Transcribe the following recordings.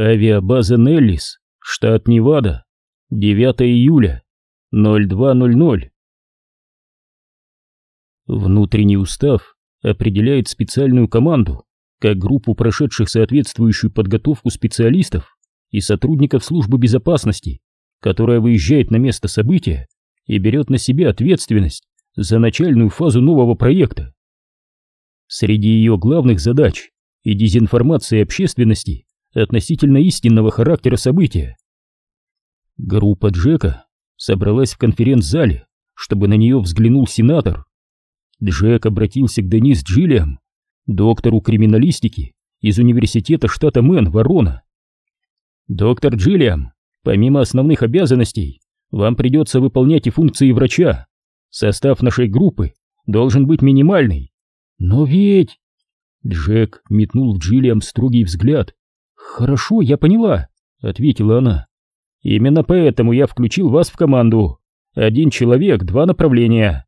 Авиабаза Неллис, штат Невада, 9 июля, 0200. Внутренний устав определяет специальную команду, как группу прошедших соответствующую подготовку специалистов и сотрудников службы безопасности, которая выезжает на место события и берет на себя ответственность за начальную фазу нового проекта. Среди ее главных задач и дезинформация общественности относительно истинного характера события. Группа Джека собралась в конференц-зале, чтобы на нее взглянул сенатор. Джек обратился к Денис Джиллиам, доктору криминалистики из университета штата Мэн, Ворона. «Доктор Джиллиам, помимо основных обязанностей, вам придется выполнять и функции врача. Состав нашей группы должен быть минимальный. Но ведь...» Джек метнул в Джиллиам строгий взгляд. «Хорошо, я поняла», — ответила она. «Именно поэтому я включил вас в команду. Один человек, два направления».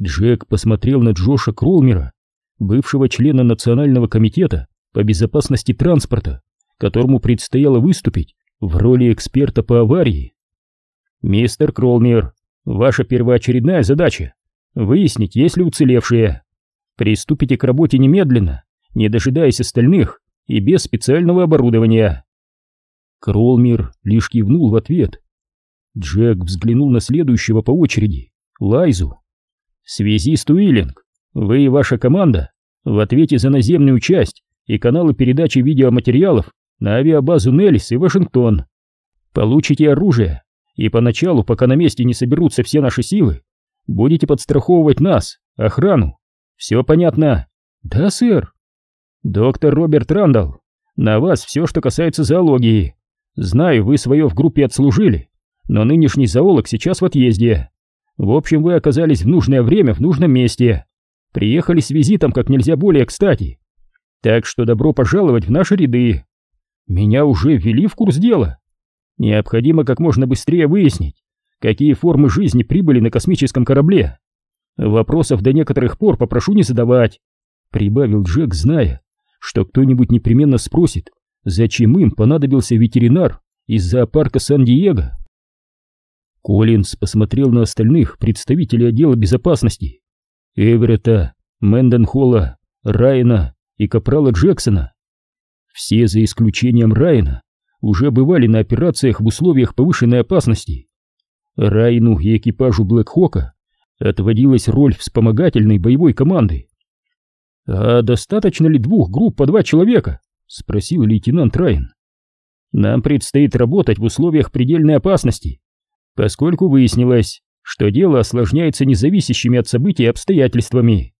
Джек посмотрел на Джоша Кролмера, бывшего члена Национального комитета по безопасности транспорта, которому предстояло выступить в роли эксперта по аварии. «Мистер Кролмер, ваша первоочередная задача — выяснить, есть ли уцелевшие. Приступите к работе немедленно, не дожидаясь остальных и без специального оборудования». Кролмер лишь кивнул в ответ. Джек взглянул на следующего по очереди, Лайзу. «Связист Уиллинг, вы и ваша команда в ответе за наземную часть и каналы передачи видеоматериалов на авиабазу Неллис и Вашингтон. Получите оружие, и поначалу, пока на месте не соберутся все наши силы, будете подстраховывать нас, охрану. Все понятно? Да, сэр. Доктор Роберт Рандall, на вас все, что касается зоологии. Знаю, вы свое в группе отслужили, но нынешний зоолог сейчас в отъезде. В общем, вы оказались в нужное время в нужном месте. Приехали с визитом как нельзя более кстати. Так что добро пожаловать в наши ряды. Меня уже ввели в курс дела. Необходимо как можно быстрее выяснить, какие формы жизни прибыли на космическом корабле. Вопросов до некоторых пор попрошу не задавать, прибавил Джек, зная, что кто-нибудь непременно спросит, зачем им понадобился ветеринар из зоопарка Сан-Диего. Коллинз посмотрел на остальных представителей отдела безопасности. Эверетта, Мэнденхолла, Райана и Капрала Джексона. Все, за исключением Райана, уже бывали на операциях в условиях повышенной опасности. Райну и экипажу Блэкхока отводилась роль вспомогательной боевой команды. «А достаточно ли двух групп по два человека?» — спросил лейтенант Райан. «Нам предстоит работать в условиях предельной опасности, поскольку выяснилось, что дело осложняется независящими от событий обстоятельствами.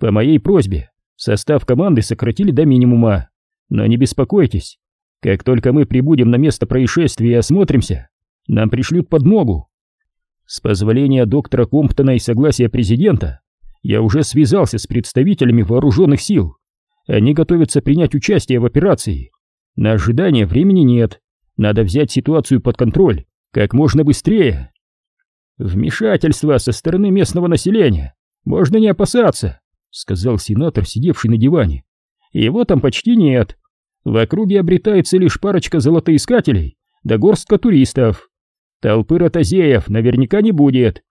По моей просьбе состав команды сократили до минимума, но не беспокойтесь, как только мы прибудем на место происшествия и осмотримся, нам пришлют подмогу. С позволения доктора Комптона и согласия президента я уже связался с представителями вооруженных сил. Они готовятся принять участие в операции. На ожидание времени нет. Надо взять ситуацию под контроль как можно быстрее. Вмешательства со стороны местного населения можно не опасаться, сказал сенатор, сидевший на диване. Его там почти нет. В округе обретается лишь парочка золотоискателей да горстка туристов. Толпы ротозеев наверняка не будет.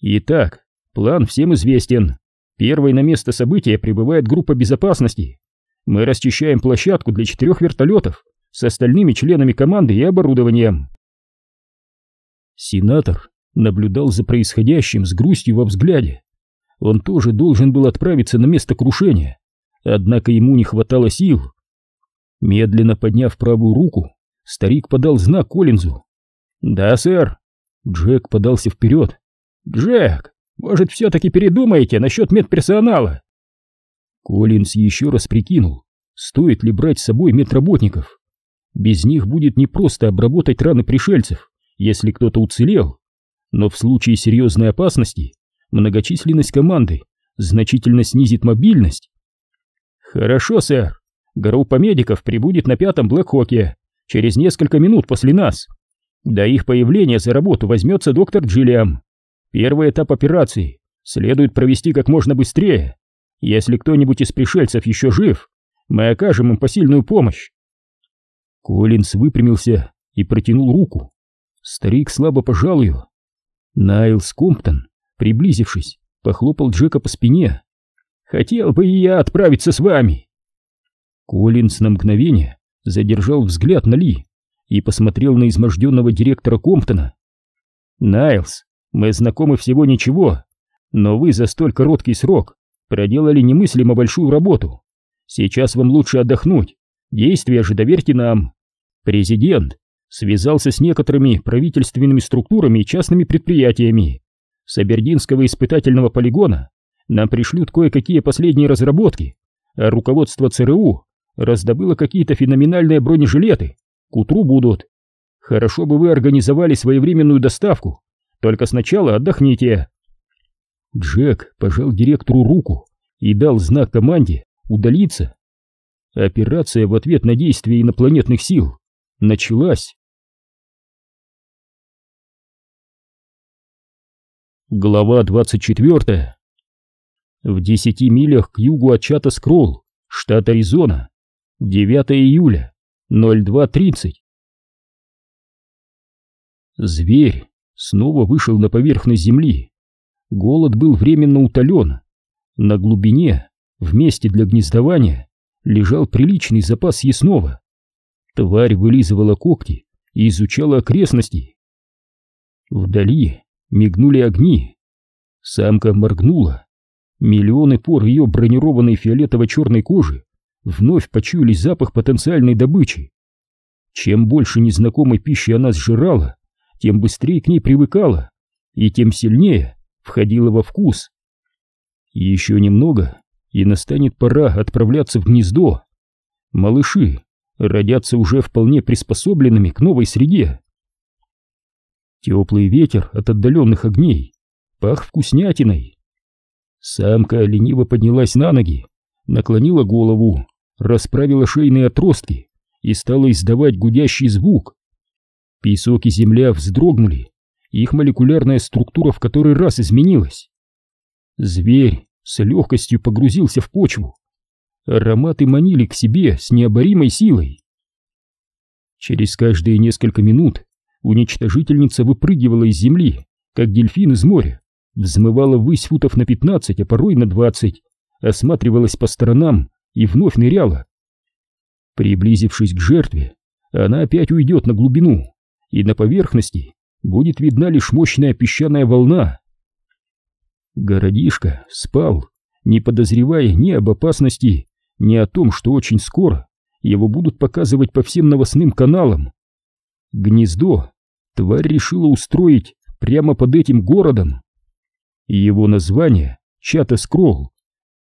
Итак, план всем известен. Первой на место события прибывает группа безопасности. Мы расчищаем площадку для четырех вертолетов с остальными членами команды и оборудованием. Сенатор наблюдал за происходящим с грустью во взгляде. Он тоже должен был отправиться на место крушения, однако ему не хватало сил. Медленно подняв правую руку, старик подал знак Коллинзу. «Да, сэр». Джек подался вперед. «Джек, может, все-таки передумаете насчет медперсонала?» Коллинз еще раз прикинул, стоит ли брать с собой медработников. Без них будет непросто обработать раны пришельцев, если кто-то уцелел, но в случае серьезной опасности многочисленность команды значительно снизит мобильность. «Хорошо, сэр. Группа медиков прибудет на пятом Блэкхоке через несколько минут после нас. До их появления за работу возьмется доктор Джиллиам. Первый этап операции следует провести как можно быстрее. Если кто-нибудь из пришельцев еще жив, мы окажем им посильную помощь. Коллинз выпрямился и протянул руку. Старик слабо пожал ее. Найлс Комптон, приблизившись, похлопал Джека по спине. «Хотел бы и я отправиться с вами!» Коллинз на мгновение задержал взгляд на Ли и посмотрел на изможденного директора Комптона. «Найлс, мы знакомы всего ничего, но вы за столь короткий срок проделали немыслимо большую работу. Сейчас вам лучше отдохнуть, действия же доверьте нам. Президент связался с некоторыми правительственными структурами и частными предприятиями. С Абердинского испытательного полигона нам пришлют кое-какие последние разработки, а руководство ЦРУ раздобыло какие-то феноменальные бронежилеты. К утру будут. Хорошо бы вы организовали своевременную доставку, только сначала отдохните. Джек пожал директору руку и дал знак команде удалиться. Операция в ответ на действия инопланетных сил началась. Глава 24. В 10 милях к югу от чата Скролл, штат Аризона. 9 июля, 02.30. Зверь снова вышел на поверхность земли. Голод был временно утолен. На глубине, в месте для гнездования, лежал приличный запас съестного. Тварь вылизывала когти и изучала окрестности. Вдали мигнули огни. Самка моргнула. Миллионы пор ее бронированной фиолетово-черной кожи вновь почуяли запах потенциальной добычи. Чем больше незнакомой пищи она сжирала, тем быстрее к ней привыкала, и тем сильнее входила во вкус. Еще немного, и настанет пора отправляться в гнездо. Малыши родятся уже вполне приспособленными к новой среде. Теплый ветер от отдаленных огней пах вкуснятиной. Самка лениво поднялась на ноги, наклонила голову, расправила шейные отростки и стала издавать гудящий звук. Песок и земля вздрогнули, их молекулярная структура в который раз изменилась. Зверь с легкостью погрузился в почву. Ароматы манили к себе с необоримой силой. Через каждые несколько минут уничтожительница выпрыгивала из земли, как дельфин из моря, взмывала ввысь футов на пятнадцать, а порой на двадцать, осматривалась по сторонам и вновь ныряла. Приблизившись к жертве, она опять уйдет на глубину, и на поверхности будет видна лишь мощная песчаная волна. Городишко спал, не подозревая ни об опасности, ни о том, что очень скоро его будут показывать по всем новостным каналам. Гнездо тварь решила устроить прямо под этим городом. Его название Чата Скролл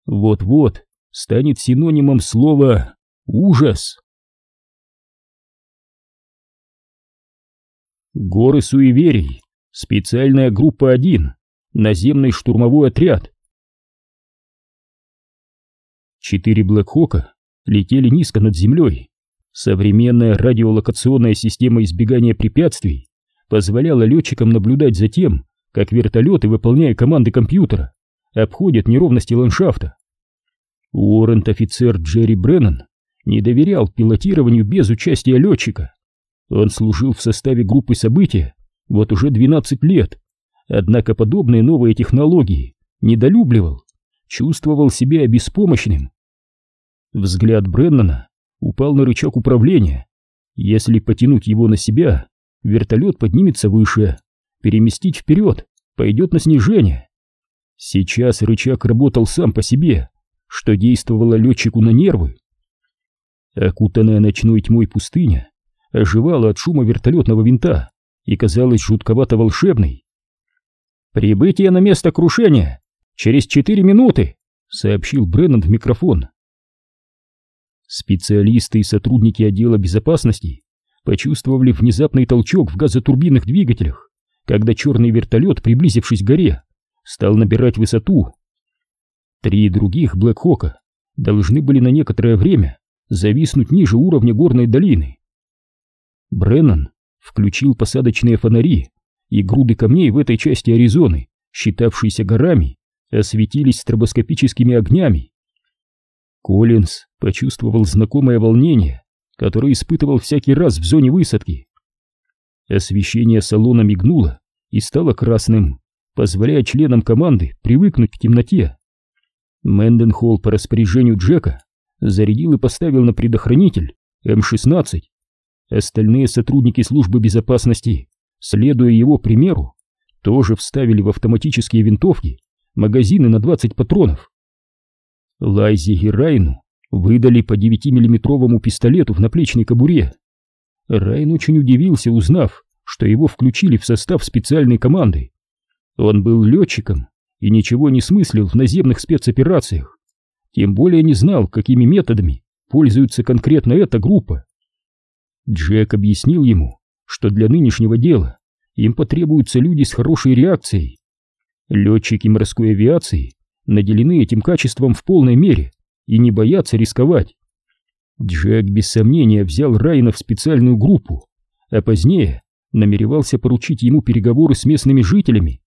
вот-вот станет синонимом слова «ужас». Горы суеверий. Специальная группа 1. Наземный штурмовой отряд. Четыре Блэкхока летели низко над землей. Современная радиолокационная система избегания препятствий позволяла летчикам наблюдать за тем, как вертолеты, выполняя команды компьютера, обходят неровности ландшафта. Уоррент-офицер Джерри Бреннан не доверял пилотированию без участия летчика. Он служил в составе группы события вот уже 12 лет, однако подобные новые технологии недолюбливал, чувствовал себя беспомощным. Взгляд Бреннана упал на рычаг управления. Если потянуть его на себя, вертолет поднимется выше, переместить вперед, пойдет на снижение. Сейчас рычаг работал сам по себе, что действовало летчику на нервы. Окутанная ночной тьмой пустыня оживала от шума вертолетного винта и казалась жутковато волшебной. «Прибытие на место крушения! Через четыре минуты!» — сообщил Бреннан в микрофон. Специалисты и сотрудники отдела безопасности почувствовали внезапный толчок в газотурбинных двигателях, когда черный вертолет, приблизившись к горе, стал набирать высоту. Три других Блэкхока должны были на некоторое время зависнуть ниже уровня горной долины. Бреннан включил посадочные фонари, и груды камней в этой части Аризоны, считавшиеся горами, осветились стробоскопическими огнями. Коллинз почувствовал знакомое волнение, который испытывал всякий раз в зоне высадки. Освещение салона мигнуло и стало красным, позволяя членам команды привыкнуть к темноте. Мэнденхолл по распоряжению Джека зарядил и поставил на предохранитель М-16. Остальные сотрудники службы безопасности, следуя его примеру, тоже вставили в автоматические винтовки магазины на 20 патронов. Лайзе и Райну выдали по 9-миллиметровому пистолету в наплечной кобуре. Райн очень удивился, узнав, что его включили в состав специальной команды. Он был летчиком и ничего не смыслил в наземных спецоперациях, тем более не знал, какими методами пользуется конкретно эта группа. Джек объяснил ему, что для нынешнего дела им потребуются люди с хорошей реакцией. Летчики морской авиации наделены этим качеством в полной мере и не боятся рисковать. Джек без сомнения взял Райна в специальную группу, а позднее намеревался поручить ему переговоры с местными жителями.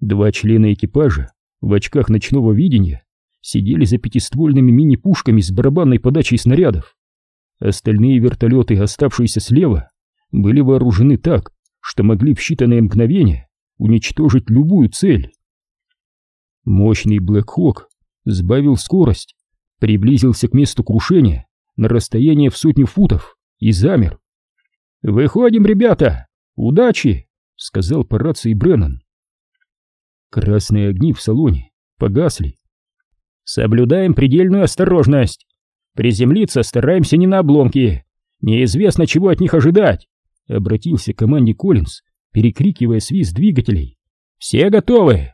Два члена экипажа в очках ночного видения сидели за пятиствольными мини-пушками с барабанной подачей снарядов. Остальные вертолеты, оставшиеся слева, были вооружены так, что могли в считанные мгновения уничтожить любую цель. Мощный Блэкхок сбавил скорость, приблизился к месту крушения на расстояние в сотню футов и замер. «Выходим, ребята! Удачи!» — сказал по рации Бреннан. Красные огни в салоне погасли. «Соблюдаем предельную осторожность. Приземлиться стараемся не на обломки. Неизвестно, чего от них ожидать», — обратился к команде Коллинз, перекрикивая свист двигателей. «Все готовы?»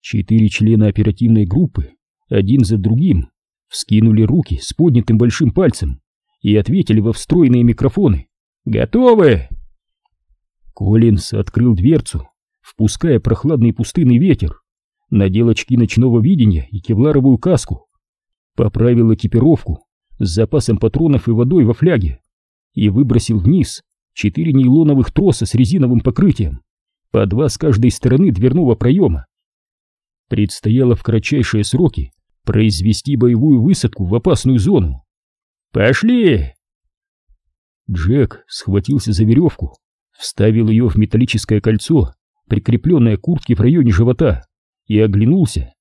Четыре члена оперативной группы, один за другим, вскинули руки с поднятым большим пальцем и ответили во встроенные микрофоны. «Готовы!» Коллинс открыл дверцу, впуская прохладный пустынный ветер, надел очки ночного видения и кевларовую каску, поправил экипировку с запасом патронов и водой во фляге и выбросил вниз четыре нейлоновых троса с резиновым покрытием, по два с каждой стороны дверного проема предстояло в кратчайшие сроки произвести боевую высадку в опасную зону. «Пошли!» Джек схватился за веревку, вставил ее в металлическое кольцо, прикрепленное к куртке в районе живота, и оглянулся.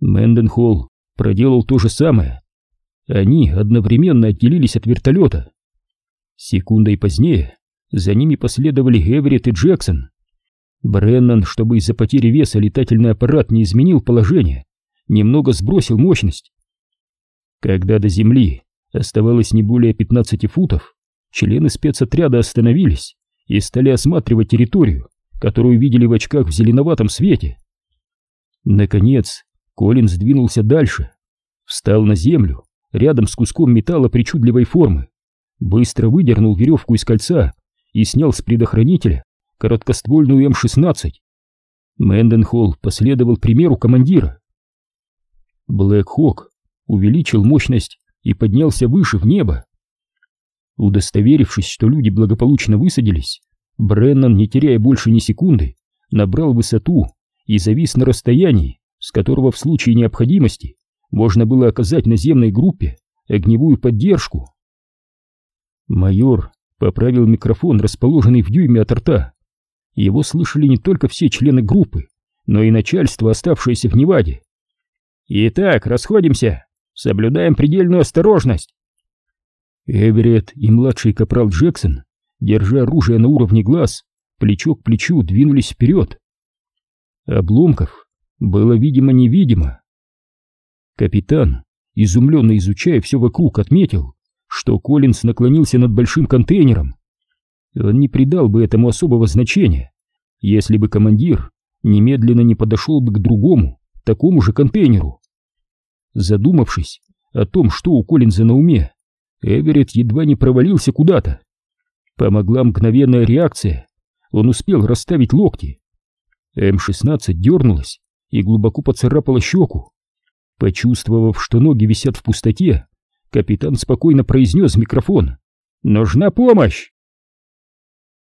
Мэнденхолл проделал то же самое. Они одновременно отделились от вертолета. Секундой позднее за ними последовали Эверетт и Джексон. Бреннан, чтобы из-за потери веса летательный аппарат не изменил положение, немного сбросил мощность. Когда до земли оставалось не более 15 футов, члены спецотряда остановились и стали осматривать территорию, которую видели в очках в зеленоватом свете. Наконец, Колин сдвинулся дальше, встал на землю, рядом с куском металла причудливой формы, быстро выдернул веревку из кольца и снял с предохранителя короткоствольную М-16. Мэнденхолл последовал примеру командира. Блэк Хок увеличил мощность и поднялся выше в небо. Удостоверившись, что люди благополучно высадились, Бреннан, не теряя больше ни секунды, набрал высоту и завис на расстоянии, с которого в случае необходимости можно было оказать наземной группе огневую поддержку. Майор поправил микрофон, расположенный в дюйме от рта, его слышали не только все члены группы, но и начальство, оставшееся в Неваде. «Итак, расходимся, соблюдаем предельную осторожность». Эверетт и младший капрал Джексон, держа оружие на уровне глаз, плечо к плечу двинулись вперед. Обломков было видимо-невидимо. Капитан, изумленно изучая все вокруг, отметил, что Коллинз наклонился над большим контейнером, он не придал бы этому особого значения, если бы командир немедленно не подошел бы к другому, такому же контейнеру. Задумавшись о том, что у Коллинза на уме, Эверетт едва не провалился куда-то. Помогла мгновенная реакция, он успел расставить локти. М-16 дернулась и глубоко поцарапала щеку. Почувствовав, что ноги висят в пустоте, капитан спокойно произнес микрофон «Нужна помощь!»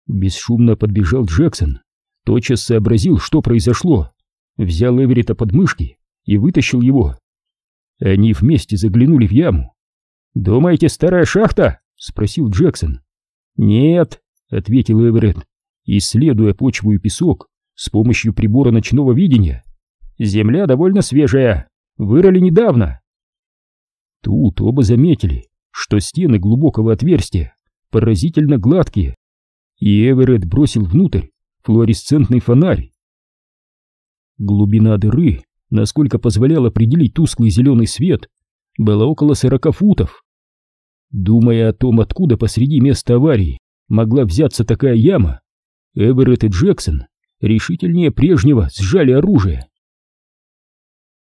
Бесшумно подбежал Джексон, тотчас сообразил, что произошло, взял Эверетта под мышки и вытащил его. Они вместе заглянули в яму. «Думаете, старая шахта?» — спросил Джексон. «Нет», — ответил Эверетт, исследуя почву и песок с помощью прибора ночного видения. «Земля довольно свежая, вырыли недавно». Тут оба заметили, что стены глубокого отверстия поразительно гладкие, и Эверетт бросил внутрь флуоресцентный фонарь. Глубина дыры, насколько позволял определить тусклый зеленый свет, была около сорока футов. Думая о том, откуда посреди места аварии могла взяться такая яма, Эверетт и Джексон решительнее прежнего сжали оружие